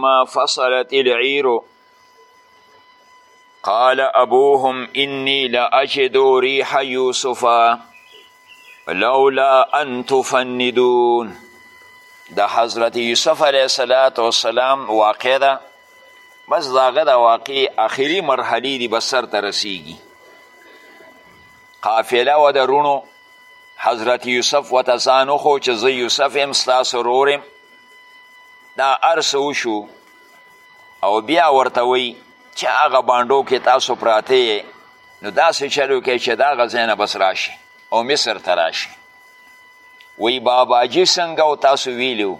ما فصلت العير قال أبوهم إني لأجد ريح يوسف لولا أن تفندون د حضرت یوسف علیه صلات و سلام واقع ده بس داغه د واقع اخري مرحلې دي بس سرته رسیږي قافله و د روڼو حضرت یوسف ورته ځان وښو چې زه یوسف یم ستاسو ورور یم دا هر څه وشو او بیا ورته وایي چې هغه بانډو کې تاسو پراته یې نو داسې چل وکړئ چې د هغه ځای نه بس راشي او مصر ته راشي وی باباجي څنګه او تاسو ویلو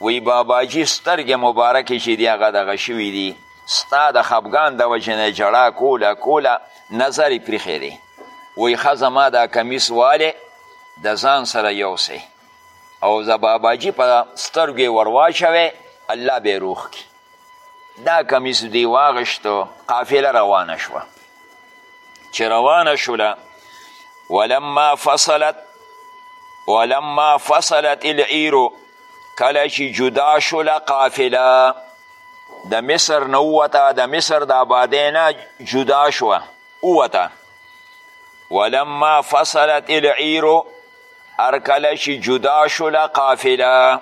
وی باباجي سترګې مبارکې چې دي هغه دغه شوي دي ستا د خفګان د وجې نه ژړا کوله کوله نظر یې پریښی دی وی ښه زما دا کمیس والی د ځان سره یوسې او د باباجي په سترګو یې ورواچوې الله به یې روغ کړي دا کمیس دی واغشتو قافله روانه شوه چې روانه شوله ولما فصلت ولما فصلت العیرو کله چې جدا شوله قافله د مصر نه ووته د مصر د آبادۍ نه جدا شوه ووته ولما فصلت العیر هر کله چې جدا شوله قافله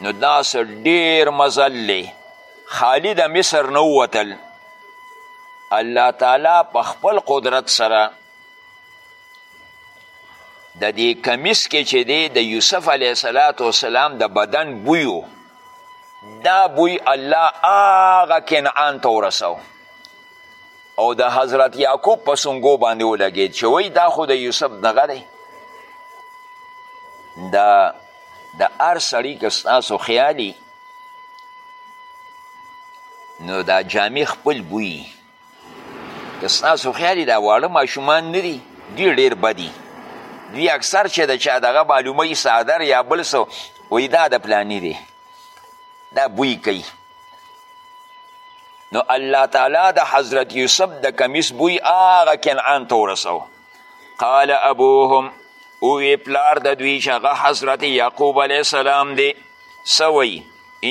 نو داسې ډیر مزل دی خالی د مصر نه ووتل الله تعالی په خپل قدرت سره د دې کمیس کې چې دی د یوسف علیه السلام د بدن بویو دا بوی الله هغه کنعان ته ورسو او د حضرت یعقوب په سنګو باندې ولګید چې وای دا خو د یوسف دغه دی دا د هر سړي که ستاسو خیالي نو دا جامې خپل بوی که ستاسو خیال یې دا واړه ماشومان نه دي دوی ډېر بدي دوی اکثر چې د چا دغه معلوموي څادر یا بل څه وایي دا د پلاني دی دا بوی کوي نو الله تعالی د حضرت یوسف د کمیس بوی هغه کنعان ته ورسو قال ابوهم اوی پلار د دوی چې هغه حضرت یعقوب علیه السلام دی څه وایي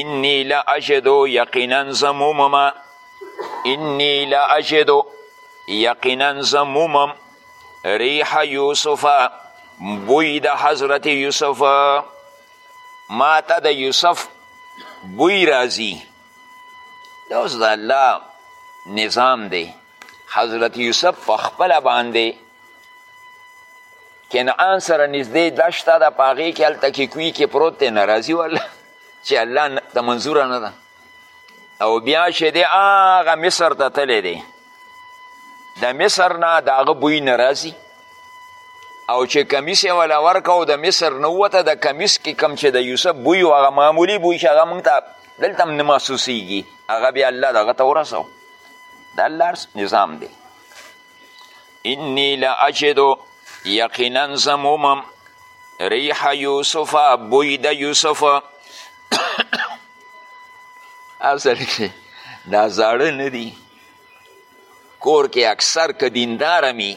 انی لا اجدو یقینا زمومما انی لا اجدو یقینا زه مومم ریح یوسف بوی د حضرت یوسف ما ته د یوسف بوی راځي دا اوس د الله نظام دی حضرت یوسف په خپله باندې کنعان سره نږدې دشته ده په هغې کې هلته کې کوی کې پروت دی ناراضي والله چې الله ته منظوره نه ده او بیا چې دی هغه مصر ته تللی دی د مصر نه د هغه بوی نه راځي او چې کمیس یې وله ورکه او د مصر نه ووته د کمیس کې کم چې د یوسف بوی و هغه معمولي بوی چې هغه موږ ته دلته هم نه محسوسیږي هغه بیا الله دغه ته ورسو د الله نظام دی انی لاجدو یقینا زمومم ریح یوسف بوی د یوسف اصل کې دا زاړه نه دي کور کې اکثر که دینداره مي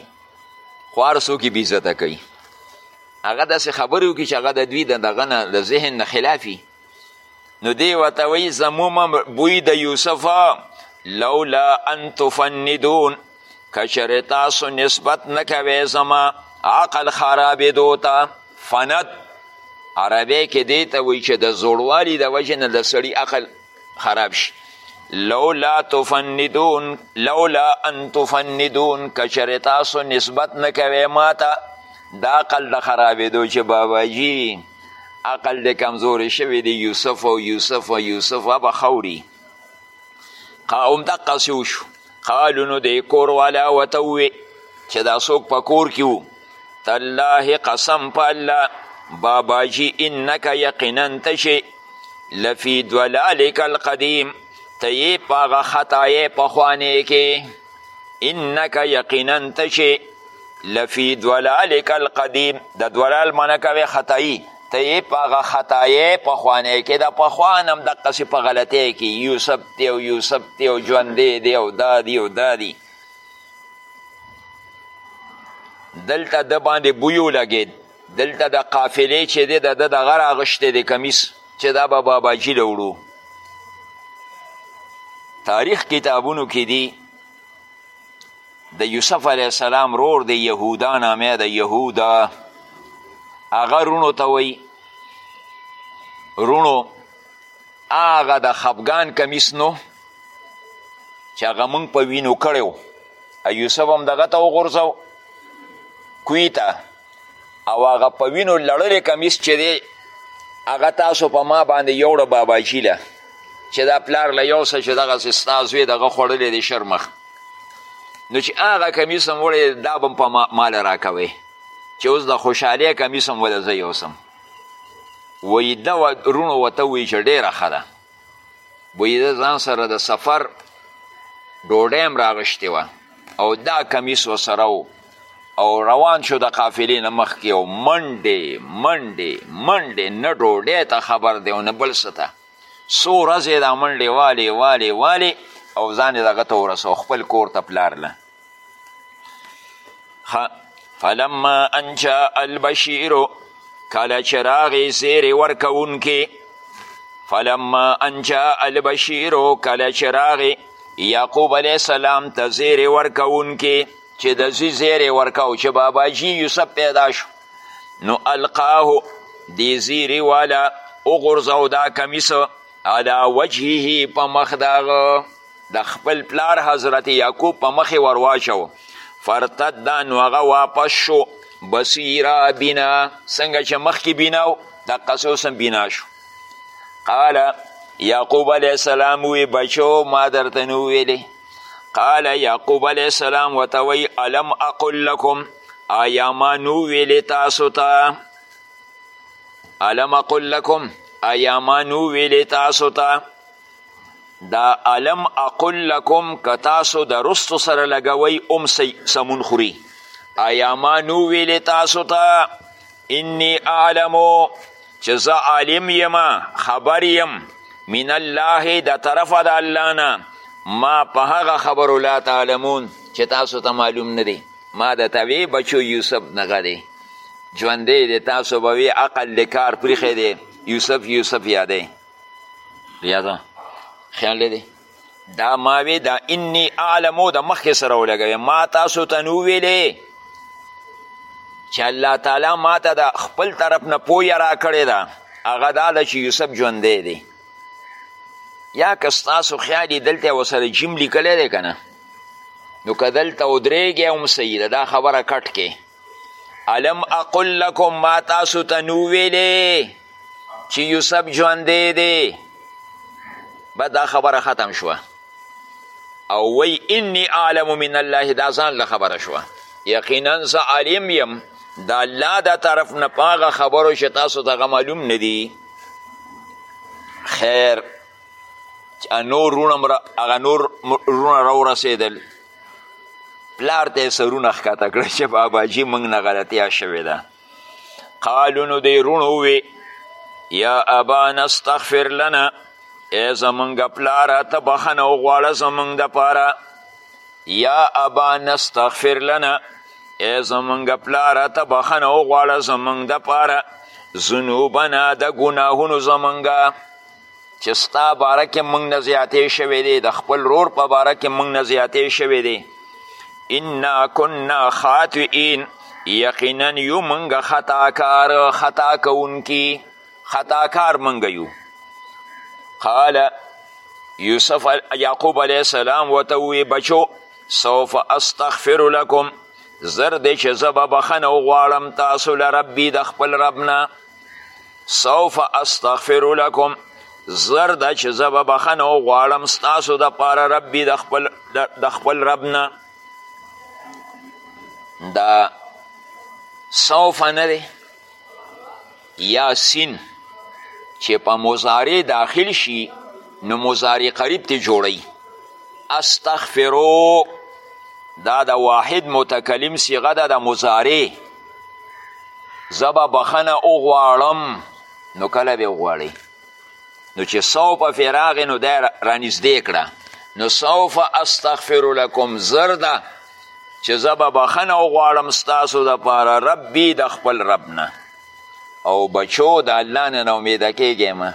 خو هر څوک یې بېعزته کوي هغه داسې خبرې وکړي چې هغه د دوی د دغه نه د ذهن نه خلاف نو دی ورته وایي زمومه بوی د یوسف لولا ان تفندون که چېرې تاسو نسبت نه کوئ زما عقل خرابېدو ته فنت عربی کې دې ته وایي چې د زوړوالي د وجې نه د سړي عقل خراب شي لولا تفندون لولا ان تفندون که چېرې تاسو نسبت نه کوئ ما ته د عقل د خرابېدو چې باباجي عقل دې کمزورې شوی دی یوسف او یوسف او یوسف به خوري همدقسې وشو قالو نو دی کور والا ورته ووې چې دا څوک په کور کې وو تالله قسم په الله باباجي انک یقینا ته چې لفی دلالک القدیم ته یې په هغه خطایې پخوانې کې انک یقینا ته چې لفی دلالک القدیم د دلال معنی کوې خطایي ته یې په هغه خطایې پخوانۍ کې د پخوا نه هم دقسې په غلطۍ کې یوسف دی او یوسف دی او ژوندی دی او دا دی او دا دی دلته د باندې بوی ولګېد دلته د قافلې چې دی د ده دغه راغشتی دی کمیس چې دا به باباجي له وړو تاریخ کتابونو کې دي د یوسف علیه السلام رور دی یهودا نامه ده یهودا هغه رونو ته وایي رونو هغه د خفګان کمیس نو چې هغه موږ په وینو کړی و یوسف هم دغه ته وغورځو کوی ته او هغه په وینو لړلی کمیس چې دی هغه تاسو په ما باندې یوړه باباجي له چې دا پلار له یو څه چې دغسې ستا زوی دغه خوړلی دی شرمخ نو چې هغه کمیس هم وړی دا به په ما ماله راکوی چې اوس د خوشحالۍ کمیس هم وله زه یوسم وایي ده رونو ورته ووایي چې ډېره ښه ده بویده ځان سره د سفر ډوډۍ هم راغشتې وه او دا کمیس ورسره و او روان شو د قافلې نه مخکې او منډې منډې منډې نه ډوډۍ ته خبر دی او نه بل څه ته څو ورځې دا منډې والې والې والې او ځان یې دغه ته ورسو خپل کور ته پلار له فلما ان جاء البشیر کله چې راغی زیرې ورکوونکې فلما ان جاء البشیر کله چې راغی یعقوب علیه السلام ته زیرې ورکوونکې چې د زی زیرې ورکاو چې باباجي یوسف پیدا شو نو القاه دی زیری والا وغورځو دا کمیس علا وجهه په مخ داغه د خپل پلار حضرت یعقوب په مخې ور واچو فرتد نو هغه واپس شو بصیرا بنا څنګه چې مخکې بنا و دقسې اوس هم بنا شو قال یعقوب علیه السلام وی بچو ما درته نو ویلې قال یعقوب علیه السلام ورته وی الم اقل لکم آیا ما نو ویلې تاسو ته الم اقل لکم آیا ما نو ویلې تاسو ته دا علم اقل لکم که تاسو د رستو سره لګوي ام سمون خوري آیا ما نو ویلې تاسو ته انی اعلمو چې زه عالم یم خبر یم من الله د طرفه د الله نه ما په هغه خبرو لا تعلمون چې تاسو ته معلوم نه دی ما د توی بچو یوسف نغه دی ژوندی دی تاسو به وی عقل د کار پریښی دی یوسف یوسف یادی ریاضه خیال لري دا ماوی دا انی اعلمو د مخکې سره ولګوي ما تاسو ته نو ویلې چې الله تعالی ما ته د خپل طرف نه پویه راکړې ده هغه دا ده چې یوسف ژوندی دی یا که ستاسو خیال یې دلته ورسره جیم لیکلی دی که نه نو که دلته ودرېږی هم صحیح ده دا خبره کټ کې الم اقل لکم ما تاسو ته نو ویلې چې یوسف ژوندی دی بس دا خبره ختم شوه او وی انی اعلم من الله دا ځان له خبره شوه یقینا زه عالم یم د الله د طرف نه په هغه خبرو چې تاسو ته هغه معلوم نه دي خیر نور رونه هغه نور رونه راورسېدل پلار ته یې سرونه ښکته کړه چې باباجي موږ نه غلطیا شوې ده قالو نو دی روڼ ووې یا ابانا استغفر لنا ای زمونږ پلاره ته بخښنه وغواړه زمونږ دپاره یا ابانا استغفر لنا ای زمونږ پلاره ته بخښنه وغواړه زمونږ دپاره ذنوبنا د ګناهونو زمونږه چې ستا باره کې موږ نه زیاتې شوی دی د خپل رور په باره کې موږ نه زیاتې شوی دی انا کنا خاطئین یقینا یو موږ خطاکار خطا کوونکي خطاکار موږ یو قال یوسف یعقوب علیه السلام ورته ووی بچو سوف استغفر لکم زر دی چې زه به بخښنه وغواړم تاسو له ربي د خپل رب نه سوف استغفر لکم زر ده چې زه به بخښنه وغواړم ستاسو دپاره ربي د خپل د خپل رب نه دا سوف نه دی یا سین چې په مضارع داخل شي نو مضارع قریب ته جوړی استغفرو دا د واحد متکلم صیغه ده د مضارع زه به بخښنه وغواړم نو کله به وغواړئ نو چې سوف پې راغې نو دا رانږدې کړه نو سوف استغفر لکم زر ده چې زه به بخښنه وغواړم ستاسو دپاره ربي د خپل رب نه او بچو د الله نه نه امیده کیږئ مه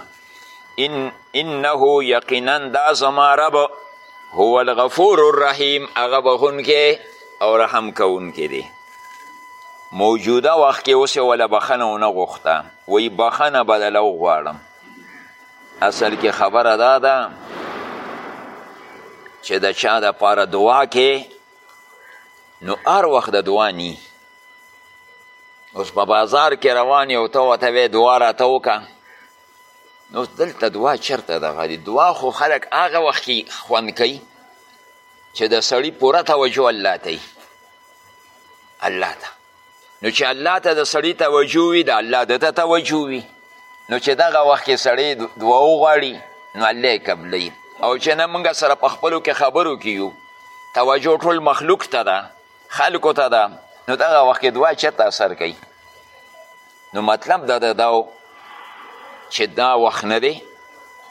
ان انه یقینا دا زما رب هو الغفور الرحیم هغه بخونکی او رحم کوونکی دی موجوده وخت کې اوس وله بخنه ونه غوښته وی بخنه به دله وغواړم اصل کې خبره دا ده چې د چا دپاره دعا کې نو هر وخت د دعا نی اوس په بازار کې روان یو ته ورته وی دعا راته وکړه نو دلته دعا چرته دغه دی دعا خو خلک هغه وخت کې خوند کوي چې د سړي پوره توجه الله ته الله ته نو چې الله ته د سړي توجه وي د الله ده ته توجه وي نو چې دغه وخت کې سړی دعا وغواړي نو الله یې قبلوي او چې نه موږ سره په خپلو کې خبرو کې یو توجه ټول مخلوق ته ده خلکو ته ده نو دغه وخت کې دعا چېرته اثر کوي نو مطلب دا ده دا چې دا وخت نه دی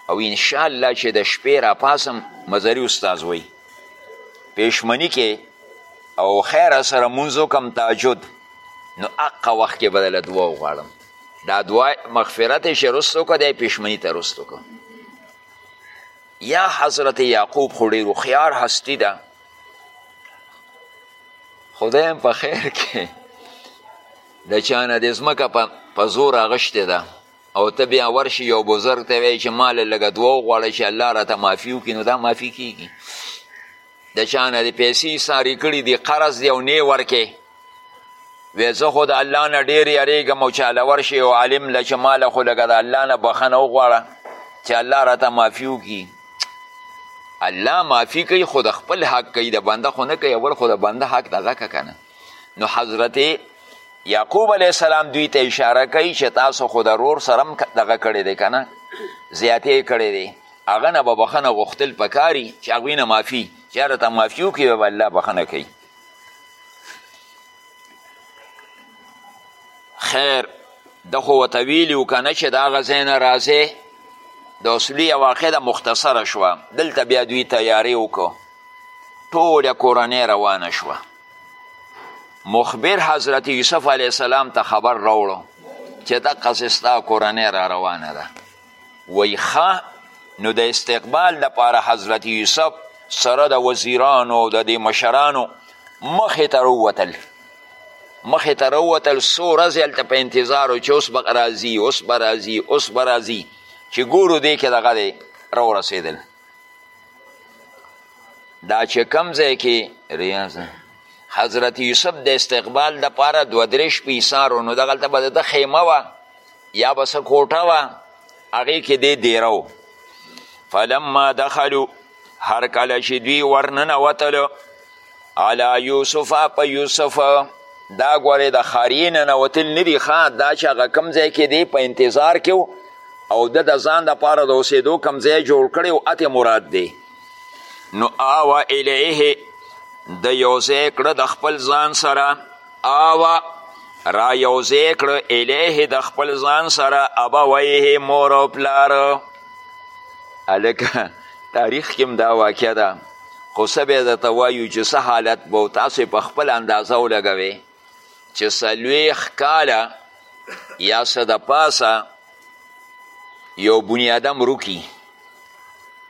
او انشاءالله چې د شپې راپاسم مزري استاذ وایي پیشمنی کې او خیر سره مونځ وکم تاجد نو اقا وخت کې به دله دعا وغواړم دا دعا مغفرت یې چې رستو که دی پیشمنی ته رستو که یا حضرت یعقوب خو ډېر هوښیار هستی ده خدای هم په خیر کې د چانه د ځمکه په زور اغشتې ده او ته بیا ورشي یو بزرګ ته وایي چې ما له لږه دوه وغواړه چې الله راته معافي وکړي نو دا معافي کیږي د چا نه دې پیسې ساري کړي دي قرض دی او نه ورکې وی زه خو د الله نه ډېر یریږم او چې هله ورشي او عالم له چې ما له خو لږه د الله نه بخښنه وغواړه چې الله راته معافي وکړي الله معافي کوي خو د خپل حق کوي د بنده خو نه کوي اول خو د بنده حق دغه که که نه نو حضرت یعقوب علیه السلام دوی ته اشاره کوي چې تاسو خو د رور سره هم دغه کړی دی که نه زیاتې کړی دی هغه نه به بخښنه غوښتل پکاري چې هغوی نه معافي چې هره ته معافي وکړي به الله بخښنه کوي خیر د خو ورته ویلي و که نه چې د هغه ځای نه راځې د اصلي واقع ده مختصره شوه دلته بیا دوی تیارې وکړو ټوله کورنۍ روانه شوه مخبر حضرت یوسف علیه السلام ته خبر راوړو چې دقسې ستا کورنۍ را روانه ده وایي ښه نو د استقبال لپاره حضرت یوسف سره د وزیرانو د دې مشرانو مخې ته راووتل مخې ته راووتل څو ورځې هلته په انتظار و چې اوس به راځي اوس به راځي اوس به راځي چې ګورو دی کې دغه دی راورسېدل دا چې کم ځای کې ریاض حضرت یوسف د استقبال د پاره دوه درې شپې ایثارو نو دغلته به د ده خیمه وه یا به څه کوټه وه هغې کې دی دیره و فلما دخلو هر کله چې دوی ورننوتلو علی یوسف په یوسف دا ګورې د خاریې ننوتل نه دي ښه دا چې هغه کوم ځای کې دی په انتظار کې او د د ځان دپاره د اوسېدو کوم ځای جوړ کړی او اتې مراد دی نو آوه الیه د یو ځای کړه د خپل ځان سره آوا را یوځې کړو الیه د خپل ځان سره ابویه مور او پلار هلکه تاریخ کې دا واقع ده خو څه به درته وایو چې څه حالت به و تاسو په خپله اندازه ولګوئ چې څلوېښت کاله یا څه د پاسه یو بنیادم روکي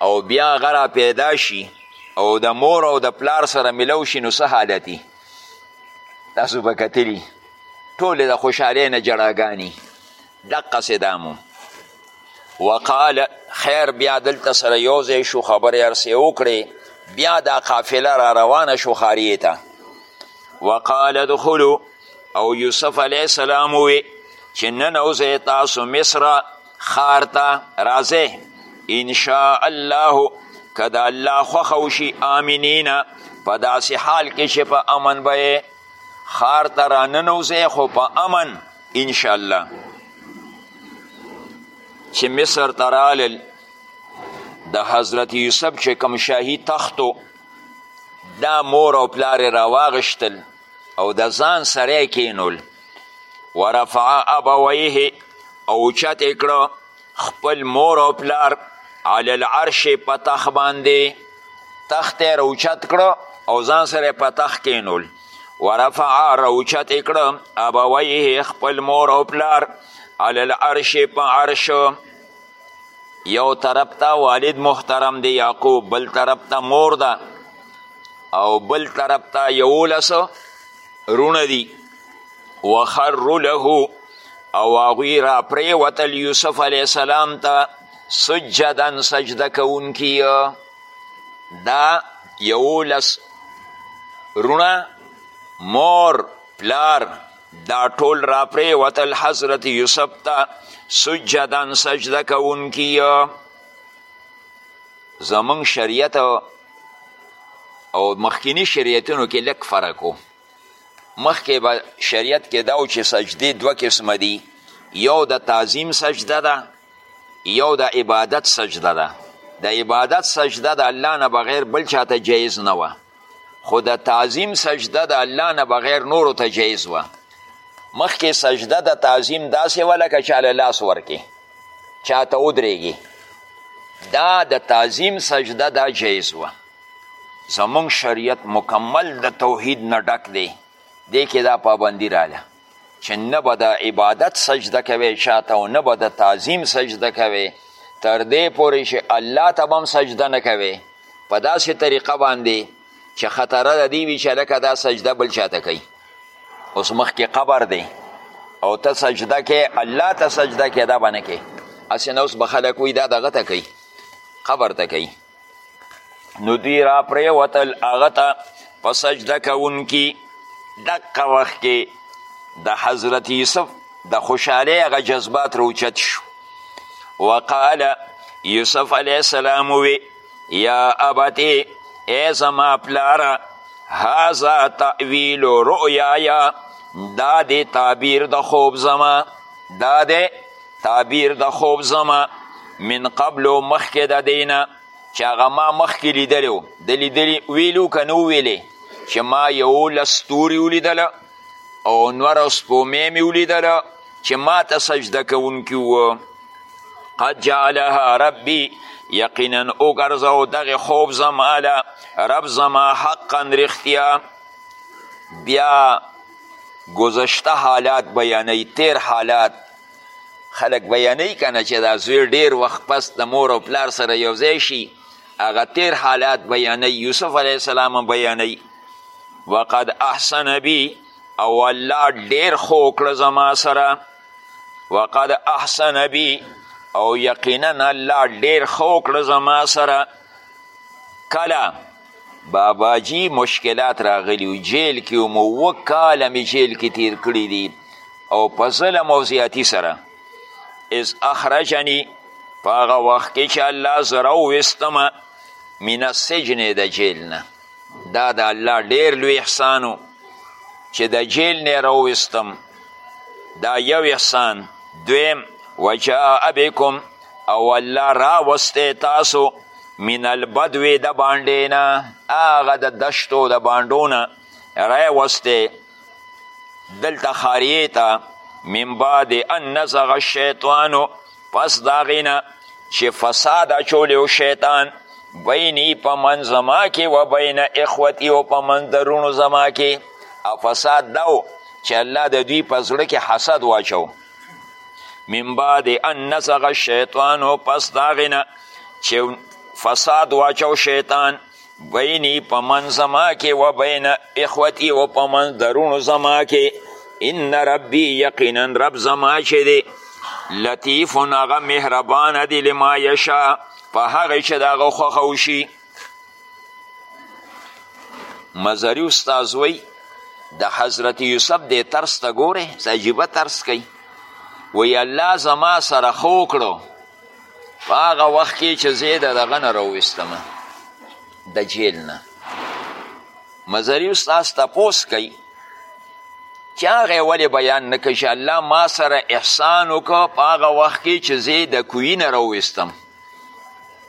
او بیا هغه را پیدا شي او د مور او د پلار سره ملو شي نو څه حالتي تاسو به کتلي ټولې د خوشحالۍ نه جړاګانې دقسې دامو وقال خیر بیا دلته سره یو ځای شو خبرې هرسې وکړې بیا دا قافله را روانه شو ښاریې ته وقال ادخلو او یوسف علیه السلام وی چې ننوځئ تاسو مصر خار ته راځئ ان شاء الله که د الله خوښه وشي آمنینا په داسې حال کې چې په امن به یې ښار ته راننوځی خو په امن انشاءالله چې مصر ته رالل د حضرت یوسف چې کوم شاهي تختو دا مور او پلار راواغشتل او د ځان سره یې کینول ورفع ابویه او اوچت یې کړه خپل مور او پلار علی العرش په تخ باندې تخت یې راوچت کړه او ځان سره یې په تخ کینول ورفع راوچت یې کړه ابویه خپل مور او پلار علی العرش په عرش یو طرف ته والد محترم دی یعقوب بل طرف ته مور ده او بل طرف ته یولس رونه دي وخرو له او هغوی را پرېوتل یوسف علیه السلام ته سجدا سجده کوونکي دا یولس رونه مور پلار دا ټول را پریوتل حضرت یوسف ته سجدن سجده کوونکي زمونږ شریعت او مخکینی شریعتونو کې لږ فرق و مخکې به شریعت کې دا و چې سجدې دوه قسمه دي یو د تعظیم سجده ده یو د عبادت سجده ده د عبادت سجده د الله نه بغیر بل چاته جایز نه وه خو د تعظیم سجده د الله نه بغیر نورو ته جایز وه مخکې سجده د تعظیم داسې وه لکه چاله لاس ورکې چاته ودرېږي دا د تعظیم سجده دا جایز وه زمونږ شریعت مکمل د توحید نه ډک دی دې کې دا پابندي راله چې نه به د عبادت سجده کوي چاته او نه به د تعظیم سجده کوي تر دې پورې چې الله ته به هم سجده نه کوي په داسې طریقه باندې چې خطره د دې وي چې لکه دا سجده بل چاته کوي اوس مخکې قبر دی او ته سجده کې الله ته سجده کې دا به نه کې هسې نه اوس به خلک وایي دا دغه ته کوي قبر ته کوي نو دوی را پریوتل هغه ته په سجده کوونکي دقه وخت کې د حضرت یوسف د خوشحالۍ هغه جذبات روچت شو وقال یوسف علیه السلام وی یا ابتی ای زما پلاره هذا تعویل رؤیایا دا دی تعبیر د خوب زما دا دی تعبیر د خوب زما من قبل مخکې د دینه چې هغه ما مخکې لیدلی و د لیدلی ویلو که نه ویلی چې ما یولس ستوري ولیدله او نور سپومې مې ولیدله چې ما ته سجده کوونکي وو قد جعلها ربي یقینا وګرځو دغه خوب زما له رب زما حقا رښتیا بیا گذشته حالات بیانوي تیر حالات خلک بیانوي که نه چې دا زوی ډېر وخت پس د مور او پلار سره یو ځای شي هغه تیر حالات بیانوي یوسف علیه السلام هم بیانوي وقد احسن بی او الله ډېر ښه وکړه زما سره وقد احسن بی او یقینا الله ډېر ښه وکړه زما سره کله باباجي مشکلات راغلي جیل کې مو اووه کاله مې جیل کې تیر کړي دي او په ظلم او زیاتي سره از اخرجني په هغه وخت کې چې الله زه راوویستم من السجن د جیل نه دا د الله ډیر لوی احسان و چې د جیل نه راوویستم دا یو احسان دویم وجاء بکم او الله راوستی تاسو من البدو د باندې نه هغه د دشتو د باندو نه راوستی دلته خاریې ته من بعد ان نزغ الشیطانو پس د هغې نه چې فساد اچولی و شیطان بیني په منځ زما کې و بین اخوتي او په منځ د روڼو زما کې فساد دا و چې الله د دوی په زړه کې حسد واچو من بعد ان نزغ الشیطان او پس داغنه چې فساد واچو شیطان بینی په من زما کې و بین اخوتی و په من درونو زما کې ان ربی یقینا رب زما چې دی لطیف هغه مهربان دی لما یشا په هغه چې د هغه خوښه وشي مزری استاذ وی د حضرت یوسف د ترس ته ګوره څه عجیبه ترس کوي وی الله زما سره ښه وکړو په هغه وخت کې چې زه د دغه نه راوویستم د جیل نه مزری استاذ تپوس کوي چې هغه ولې بیان نه کوي چې الله ما سره احسان وکړو په هغه وخت کې چې زه د کوی نه راوویستم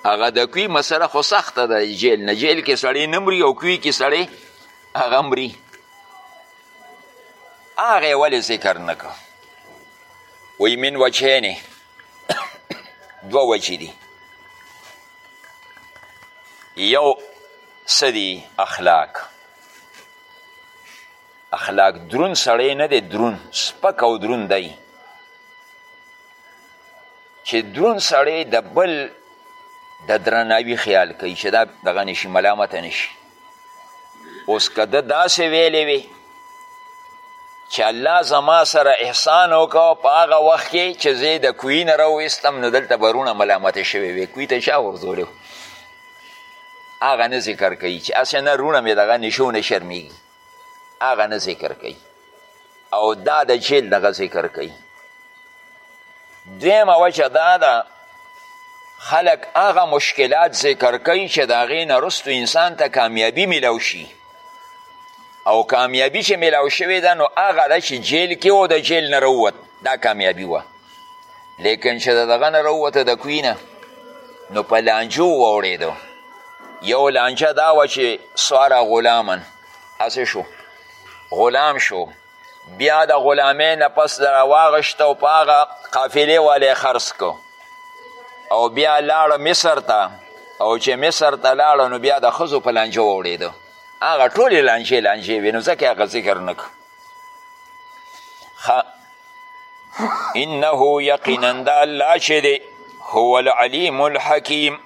هغه د کوی مسله خو سخته ده جیل نه جیل کې سړی نه مري او کوی کې سړی هغه مري هغه ولې ذکر نه کړ وی من وجهینې دوه وجې دي یو څه دي اخلاق اخلاق درون سړی نه دی درون سپک او درون دی چې درون سړی د بل د درناوي خیال کوي چې دا دغه نشي ملامته نشي اوس که ده داسې ویلی وي چې الله زما سره احسان وکړه په هغه وخت کې چې زه د کوی نه راویستم نو دلته برونه ملامته شوی وی کوی ته چا ورځولی هغه نه ذکر کوي چې هسې نه رونه مې دغه نشو نه شرمیږي هغه نه ذکر کوي او دا د جیل دغه ذکر کوي دویمه وجه دا ده خلک هغه مشکلات ذکر کوي چې د هغې نه رستو انسان ته کامیابي میلاو شي او کامیابي چې میلاو شوې ده نو هغه ده چې جیل کې و د جیل نه رووت دا کامیابي وه لیکن چې د دغه نه راووته د کوی نه نو په لانجو واوړېدو یو لانجه دا وه چې سواره غلامن هسې شو غلام شو بیا د غلامې نه پس د راواغشت او په هغه قافلې والې خرڅ کو او بیا لاړه مصر ته او چې مصر ته لاړه نو بیا د ښځو په لانجه واوړېده هغه ټولې لانجې لانجې وې نو ځکه هغه ذکر نه انه یقینا دا الله چې دی هو العلیم الحکیم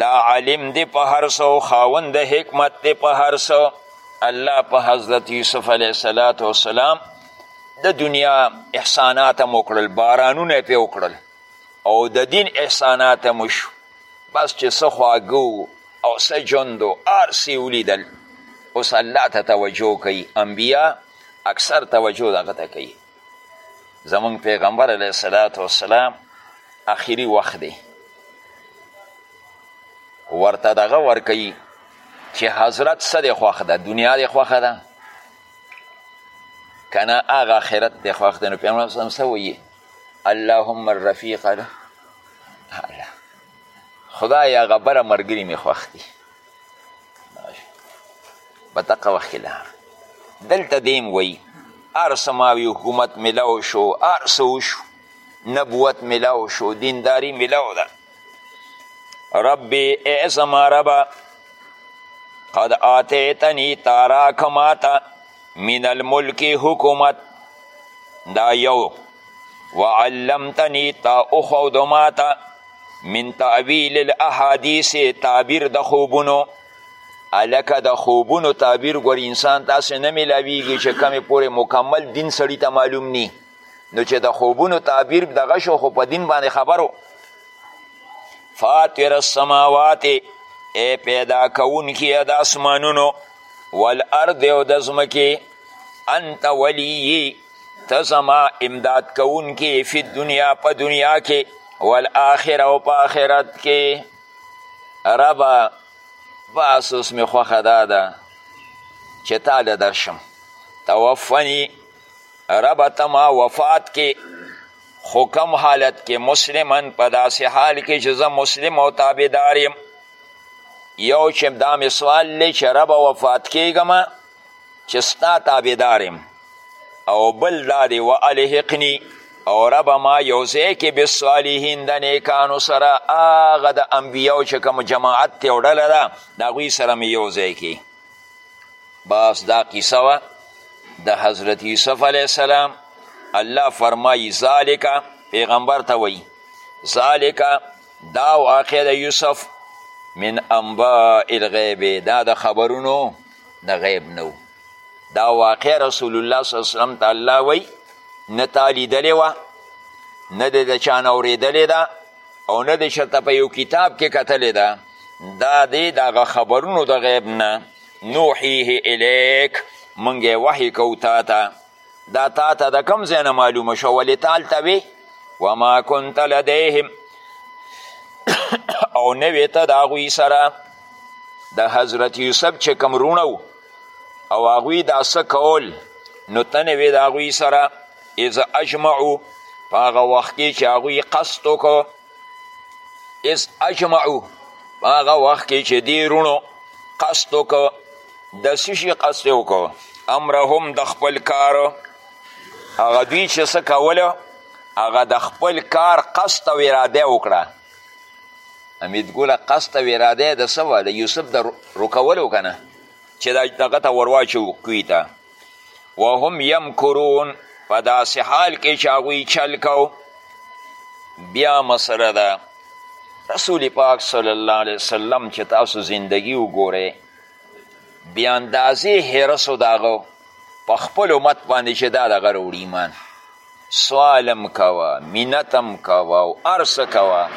دا عالم دی په هر څه او خاوند د حکمت دی په هر څه الله په حضرت یوسف علیه السلام د دنیا احسانات هم وکړل بارانونه یې پې وکړل او د دین احسانات مو شو بس چې څه خواږه او څه ژوند و هر څه یې ولیدل اوس الله ته توجه کوي انبیا اکثر توجه دغه ته کوي زمونږ پیغمبر علیه الصلاة والسلام اخیری وخت دی ورته دغه ورکوي چې حضرت څه دی خوښ ده دنیا دی خوښه ده که نه هغه آخرت دی خوښ ده نو پیغمبر صلی څه وایي اللهم الرفیق ده خدای هغه بره مرګري مې خوښ دي په دقه وخت کې دلته دیم وایي هر څه ماوي حکومت ملاو شو هر څه وشو نبوت ملاو شو دینداری ملاو ده ربی ای زما ربه قد آتیتنی تاراک ماتا من الملک حکومت دا یو وعلمتنی تا اخود ماتا من تعویل الاحادیث تعبیر د خوبونو الکه د خوبونو تعبیر ګور انسان تاسې نه ملاویږي چې کمې پورې مکمل دین سړی ته معلوم نی نو چې د خوبونو تعبیر دغه شو خو په دین باندې خبرو فاطر السماوات ای پیدا کونکی د اسمانونو والارض او د ځمکې انت ولیی ته زما امداد کوونکې فی دنیا په دنیا کې والآخره او په آخرت کې ربه بس اوس مې خوښه دا ده چې تا له درشم توفنی ربه ته ما وفات کې خو کم حالت کې مسلمن په داسې حال کې چې زه مسلم او تابعدار یم یو چې دا مې سوال دی چې ربه وفات کیږم چې ستا تابعدار او بل دا دی و الحقني او ربه ما یو ځای کې بالصالحین د نیکانو سره هغه د انبیاو چې کوم جماعت دی او ډله ده د هغوی سره مې یو ځای کې بس دا قصه وه د حضرت یوسف علیه السلام الله فرمایی ذالک پیغمبر ته وایي ذالک دا واقع د یوسف من انباء الغیب دا د خبرونو د غیب نو دا واقع رسول الله صلی الله علیه وسلم ته الله وی نه تا لیدلې وه نه د چا نه اورېدلې ده او نه د چېرته په یو کتاب کې کتلې ده دا دی د هغه خبرونو د غیب نه نوحیه الیک موږ یې وحی کوو تا ته دا تا ته د کوم ځای نه معلومه شوه ولې ته هلته وې وما کنت لدیهم او نه وې ته د هغوی سره د حضرت یوسف چې کوم روڼه او هغوی دا څه کول نو ته نه وې د هغوی سره اذا اجمعو په هغه وخت کې چې هغوی قصد وکړو اس اجمعو هغه وخت کې چې دی رونو قصد وکړو د څه شي قصد وکړو امرهم د خپل کار هغه دوی چې څه کوله هغه د خپل کار قصد او اراده وکړه امیدګله قصد او اراده د څه وه د یوسف د رکولو که نه چې دغه ته ورواچو کوی ته وهم یمکرون په داسې حال کې چې هغوی چل کو بیا مسله ده رسول پاک صلی الله علیه وسلم چې تاسو زندگی وګورئ بې اندازې حرس و داغه په خپل امت باندې چې دا دغه راوړي ایمان سوالم کوه مینتم کوه او هر څه کوه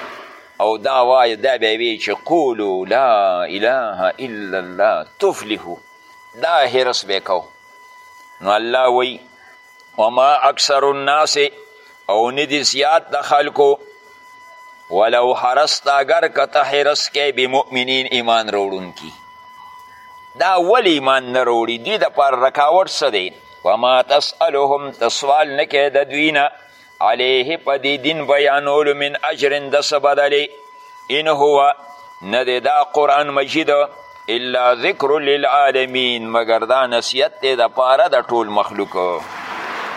او دا وایه دا به وی چې قولو لا اله الا الله تفلحو دا حرس به کو نو الله وی وما اکثر الناس او ندی زیات د خلکو ولو حرست اگر کته حرس کې بمؤمنین ایمان روړون کی دا ول ایمان نه روړي دی د پر رکاوټ څه دی وما تسألهم تسوال نه کې د دوی نه علیه په دې دین بیانولو من اجر د څه بدلې ان هو نه دی دا قرآن مجید الا ذکر للعالمین مګر دا نصیحت دی د پاره د ټول مخلوق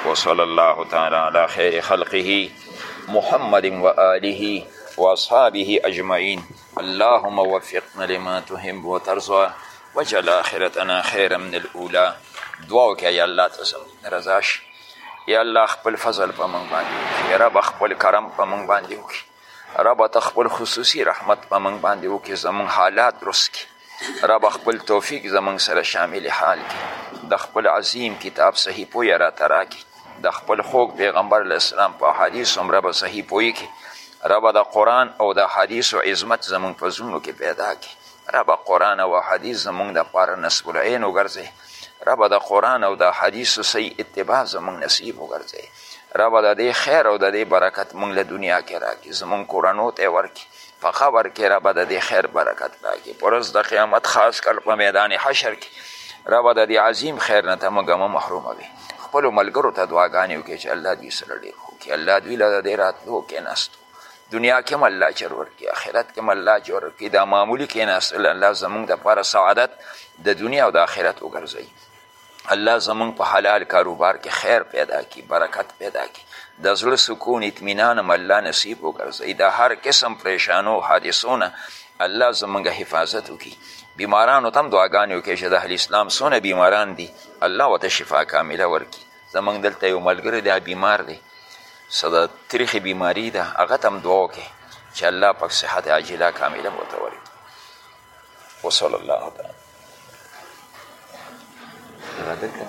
وصلی الله تعالی علی خیر خلقه محمد و آله و اصحابه اجمعین اللهم وفقنا لما تحب وترضى وجل آخرتنا خيرا من الأولى دعاو که یا الله تسم رضاش یا الله خپل فضل په موږ باندې وکړي رب خپل کرم په موږ باندې وکړي رب ته خپل خصوصي رحمت په موږ باندې وکړي زموږ حالات درست کړي رب خپل توفیق زموږ سره شامل حال کړي د خپل عظیم کتاب صحیح پوی را تراکي د خپل خوږ پیغمبر علیه السلام په حدیث هم رب صحیح پوی کړي رب د قرآن او د حدیث او عظمت زموږ په زړونو کې پیدا کړي رب قرآن او حدیث زموږ دپاره نصب العین وګرځي ربه د قرآن او د حدیثو صحیح اتباع زمونږ نصیب وګرځوې ربه د دې خیر او د دې برکت مونږ له دنیا کې راکړي زمونږ کورنو ته یې ورکړي په قبر کې ربه د دې خیر برکت راکړي په ورځ د قیامت خاص کر په میدان حشر کې ربه د دې عظیم خیر نه ته موږ مه محروموې خپلو ملګرو ته دعاګانې وکړي چې الله دوی سره ډېر وکړي الله دوی له د دې راتلو کېناستو دنیا کې هم الله اجر ورکړي آخرت کې هم الله اجر ورکړي دا معمولي کېناستل الله زمونږ دپاره سعادت د دنیا او د آخرت وګرځوي الله زمونږ په حلال کاروبار کې خیر پیدا کی برکت پیدا کی د زړه سکون اطمینان هم الله نصیب وګرځوي د هر قسم پریشانو حادثو نه الله زمونږ حفاظت وکړي بیمارانو ته هم دعاګانې وکړي چې د اهل اسلام څونه بیماران دي الله ورته شفا کامله ورکړي زمونږ دلته یو ملګری دا بیمار دی څه د تریخې بیماري ده هغه ته هم دعا وکړي چې الله پاک صحت عاجله کامله ورته ورکړي وصلی الله تعالی